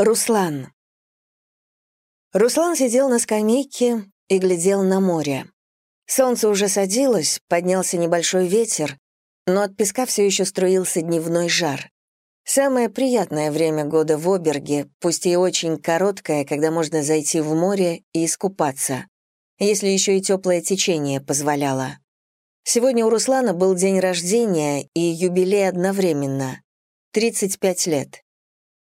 Руслан. Руслан сидел на скамейке и глядел на море. Солнце уже садилось, поднялся небольшой ветер, но от песка все еще струился дневной жар. Самое приятное время года в Оберге, пусть и очень короткое, когда можно зайти в море и искупаться, если еще и теплое течение позволяло. Сегодня у Руслана был день рождения и юбилей одновременно — 35 лет.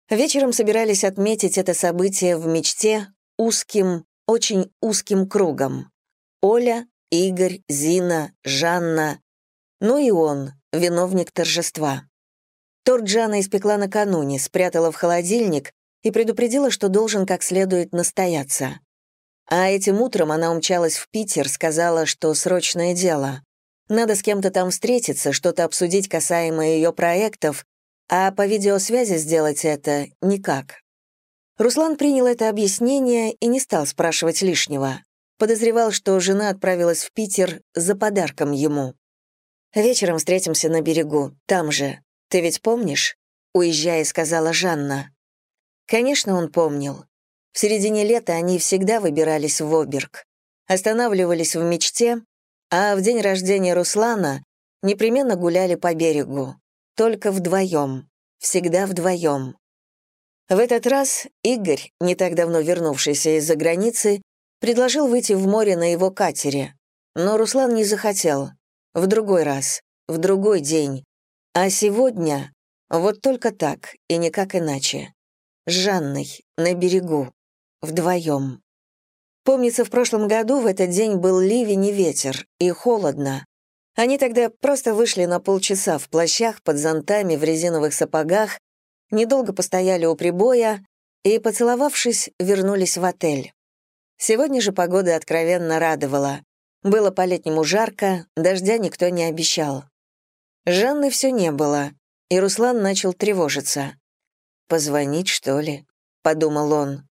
Вечером собирались отметить это событие в мечте узким, очень узким кругом. Оля, Игорь, Зина, Жанна, ну и он, виновник торжества. Торт Жанна испекла накануне, спрятала в холодильник и предупредила, что должен как следует настояться. А этим утром она умчалась в Питер, сказала, что срочное дело. Надо с кем-то там встретиться, что-то обсудить касаемо ее проектов, а по видеосвязи сделать это никак. Руслан принял это объяснение и не стал спрашивать лишнего. Подозревал, что жена отправилась в Питер за подарком ему. «Вечером встретимся на берегу, там же. Ты ведь помнишь?» Уезжая, сказала Жанна. Конечно, он помнил. В середине лета они всегда выбирались в Оберг. Останавливались в мечте, а в день рождения Руслана непременно гуляли по берегу. Только вдвоем. Всегда вдвоем. В этот раз Игорь, не так давно вернувшийся из-за границы, предложил выйти в море на его катере. Но Руслан не захотел. В другой раз, в другой день. А сегодня вот только так и никак иначе. С Жанной, на берегу, вдвоем. Помнится, в прошлом году в этот день был ливень и ветер, и холодно, они тогда просто вышли на полчаса в плащах, под зонтами, в резиновых сапогах, недолго постояли у прибоя и, поцеловавшись, вернулись в отель. Сегодня же погода откровенно радовала. Было по-летнему жарко, дождя никто не обещал. Жанны все не было, и Руслан начал тревожиться. «Позвонить, что ли?» — подумал он.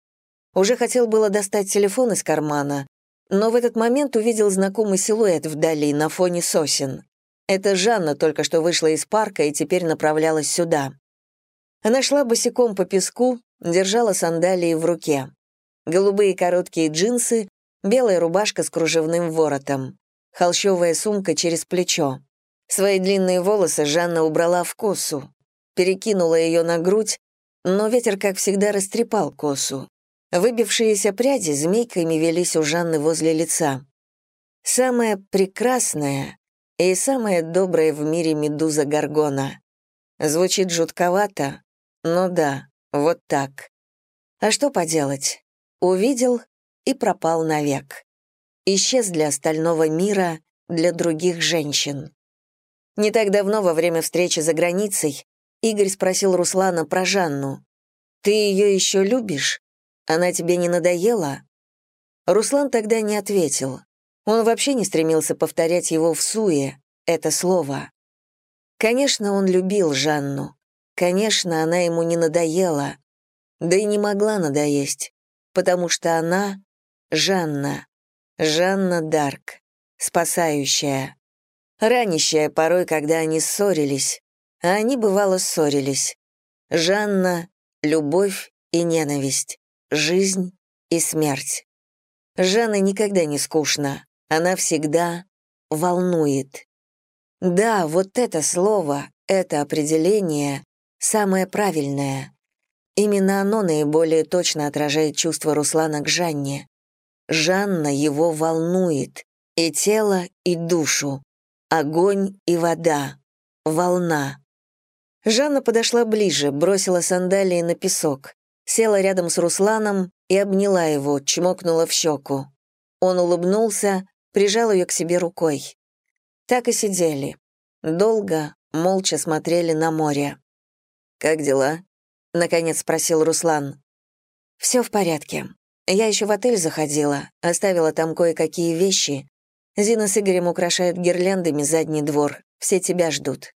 Уже хотел было достать телефон из кармана, но в этот момент увидел знакомый силуэт вдали, на фоне сосен. Это Жанна только что вышла из парка и теперь направлялась сюда. Она шла босиком по песку, держала сандалии в руке. Голубые короткие джинсы, белая рубашка с кружевным воротом, холщовая сумка через плечо. Свои длинные волосы Жанна убрала в косу, перекинула ее на грудь, но ветер, как всегда, растрепал косу. Выбившиеся пряди змейками велись у Жанны возле лица. Самая прекрасная и самая добрая в мире медуза Гаргона. Звучит жутковато, но да, вот так. А что поделать? Увидел и пропал навек. Исчез для остального мира, для других женщин. Не так давно, во время встречи за границей, Игорь спросил Руслана про Жанну. «Ты ее еще любишь?» Она тебе не надоела?» Руслан тогда не ответил. Он вообще не стремился повторять его в суе, это слово. Конечно, он любил Жанну. Конечно, она ему не надоела. Да и не могла надоесть, потому что она — Жанна. Жанна Дарк, спасающая. Ранящая порой, когда они ссорились. А они, бывало, ссорились. Жанна — любовь и ненависть жизнь и смерть. Жанна никогда не скучна, она всегда волнует. Да, вот это слово, это определение самое правильное. Именно оно наиболее точно отражает чувство Руслана к Жанне. Жанна его волнует, и тело, и душу, огонь и вода, волна. Жанна подошла ближе, бросила сандалии на песок села рядом с Русланом и обняла его, чмокнула в щеку. Он улыбнулся, прижал ее к себе рукой. Так и сидели. Долго, молча смотрели на море. «Как дела?» — наконец спросил Руслан. «Все в порядке. Я еще в отель заходила, оставила там кое-какие вещи. Зина с Игорем украшают гирляндами задний двор, все тебя ждут.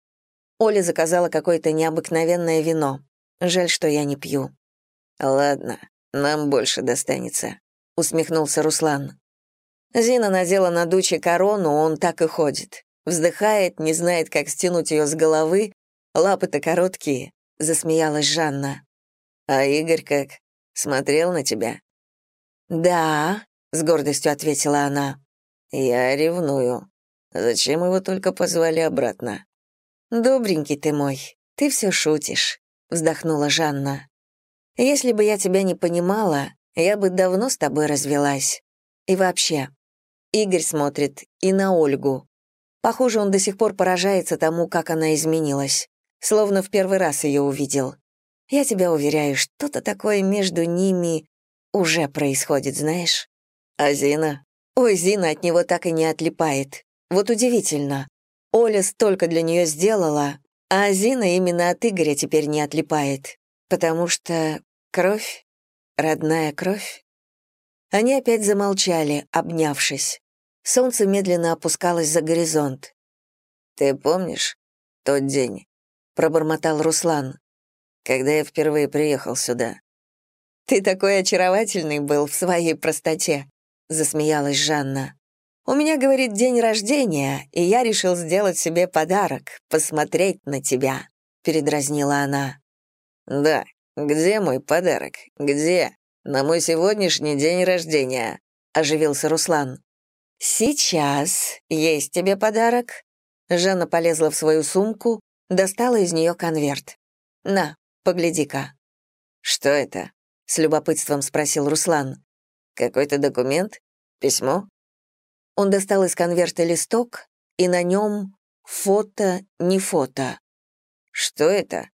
Оля заказала какое-то необыкновенное вино. Жаль, что я не пью. «Ладно, нам больше достанется», — усмехнулся Руслан. Зина надела на Дуче корону, он так и ходит. Вздыхает, не знает, как стянуть ее с головы. Лапы-то короткие, — засмеялась Жанна. А Игорь как? Смотрел на тебя?» «Да», — с гордостью ответила она. «Я ревную. Зачем его только позвали обратно?» «Добренький ты мой, ты все шутишь», — вздохнула Жанна. «Если бы я тебя не понимала, я бы давно с тобой развелась. И вообще, Игорь смотрит и на Ольгу. Похоже, он до сих пор поражается тому, как она изменилась. Словно в первый раз ее увидел. Я тебя уверяю, что-то такое между ними уже происходит, знаешь? А Зина? Ой, Зина от него так и не отлипает. Вот удивительно. Оля столько для нее сделала, а Зина именно от Игоря теперь не отлипает. Потому что кровь, родная кровь. Они опять замолчали, обнявшись. Солнце медленно опускалось за горизонт. «Ты помнишь тот день?» — пробормотал Руслан. «Когда я впервые приехал сюда». «Ты такой очаровательный был в своей простоте», — засмеялась Жанна. «У меня, говорит, день рождения, и я решил сделать себе подарок, посмотреть на тебя», — передразнила она. «Да, где мой подарок? Где? На мой сегодняшний день рождения», — оживился Руслан. «Сейчас есть тебе подарок». Жанна полезла в свою сумку, достала из нее конверт. «На, погляди-ка». «Что это?» — с любопытством спросил Руслан. «Какой-то документ? Письмо?» Он достал из конверта листок, и на нем фото, не фото. «Что это?»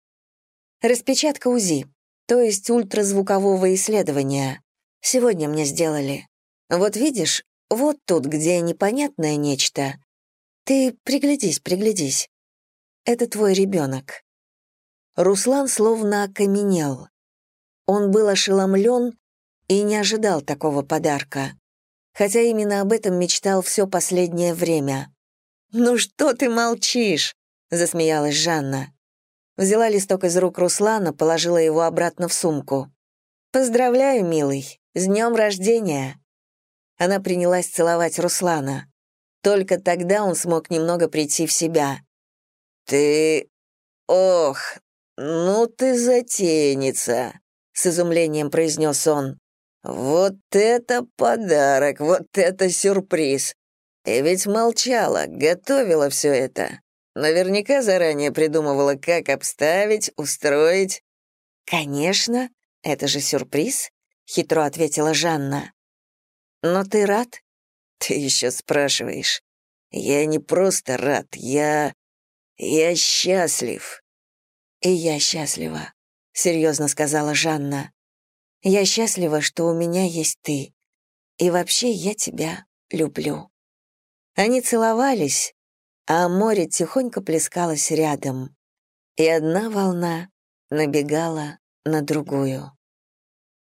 «Распечатка УЗИ, то есть ультразвукового исследования. Сегодня мне сделали. Вот видишь, вот тут, где непонятное нечто. Ты приглядись, приглядись. Это твой ребенок. Руслан словно окаменел. Он был ошеломлен и не ожидал такого подарка. Хотя именно об этом мечтал все последнее время. «Ну что ты молчишь?» — засмеялась Жанна. Взяла листок из рук Руслана, положила его обратно в сумку. «Поздравляю, милый, с днем рождения!» Она принялась целовать Руслана. Только тогда он смог немного прийти в себя. «Ты... Ох, ну ты затейница!» — с изумлением произнес он. «Вот это подарок, вот это сюрприз! И ведь молчала, готовила все это. Наверняка заранее придумывала, как обставить, устроить». «Конечно, это же сюрприз», — хитро ответила Жанна. Но ты рад? Ты еще спрашиваешь. Я не просто рад, я... я счастлив. И я счастлива, серьезно сказала Жанна. Я счастлива, что у меня есть ты. И вообще я тебя люблю. Они целовались, а море тихонько плескалось рядом. И одна волна набегала на другую.